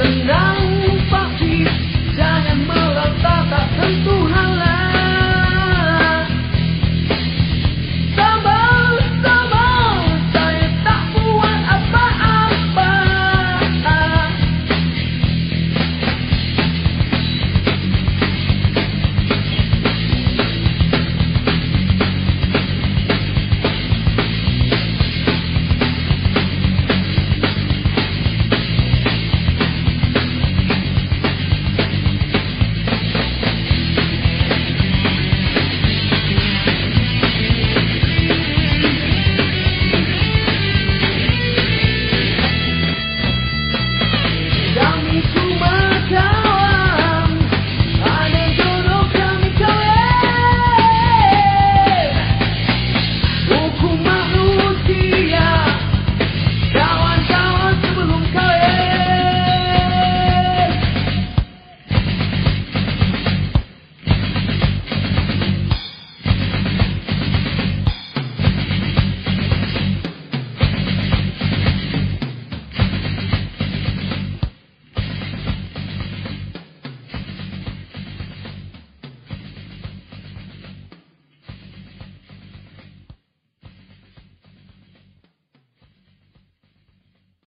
Tenang Pak jangan meronta tak tentu